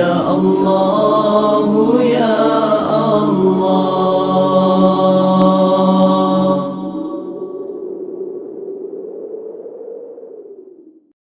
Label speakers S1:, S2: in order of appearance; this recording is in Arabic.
S1: يا الله يا